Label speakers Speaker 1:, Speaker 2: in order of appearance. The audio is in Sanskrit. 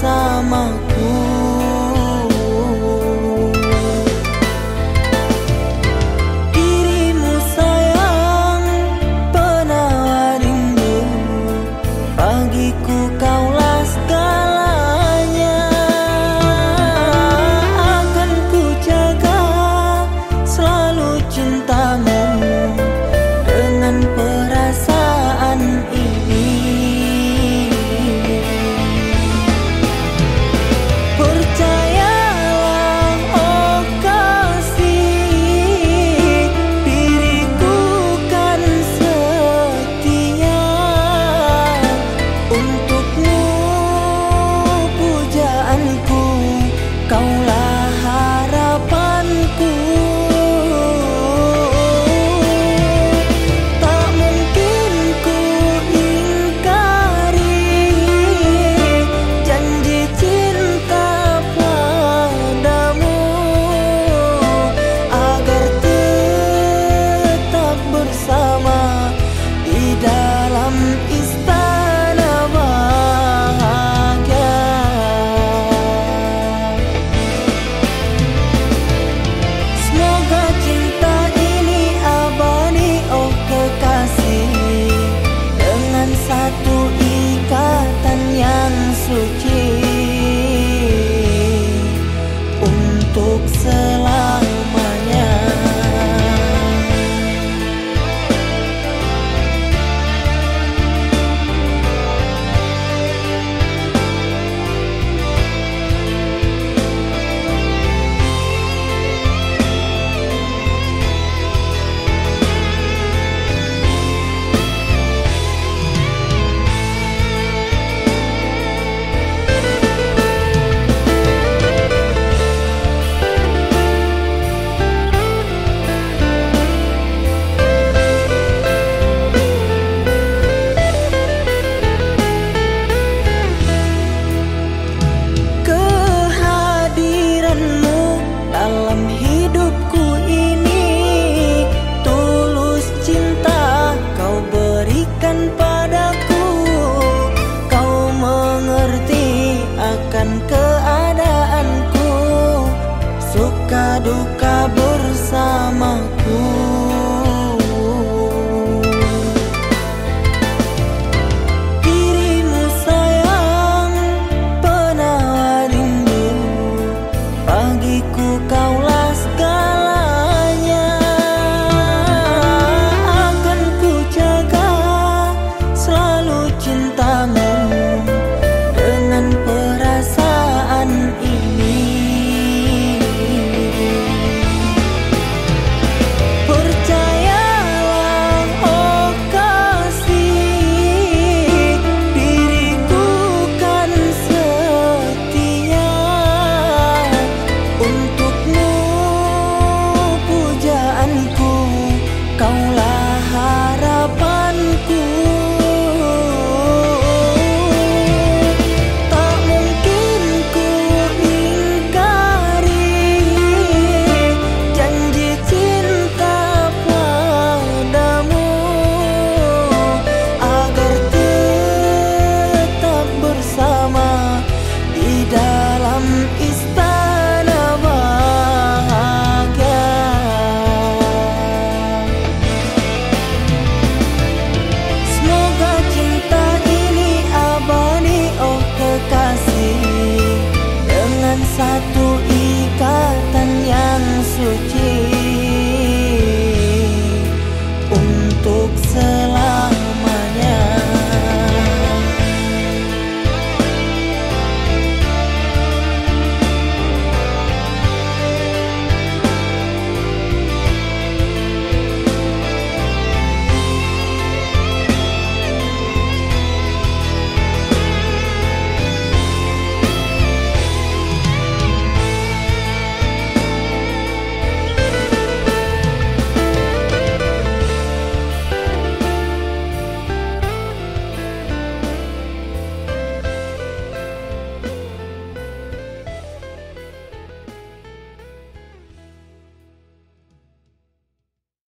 Speaker 1: सामा।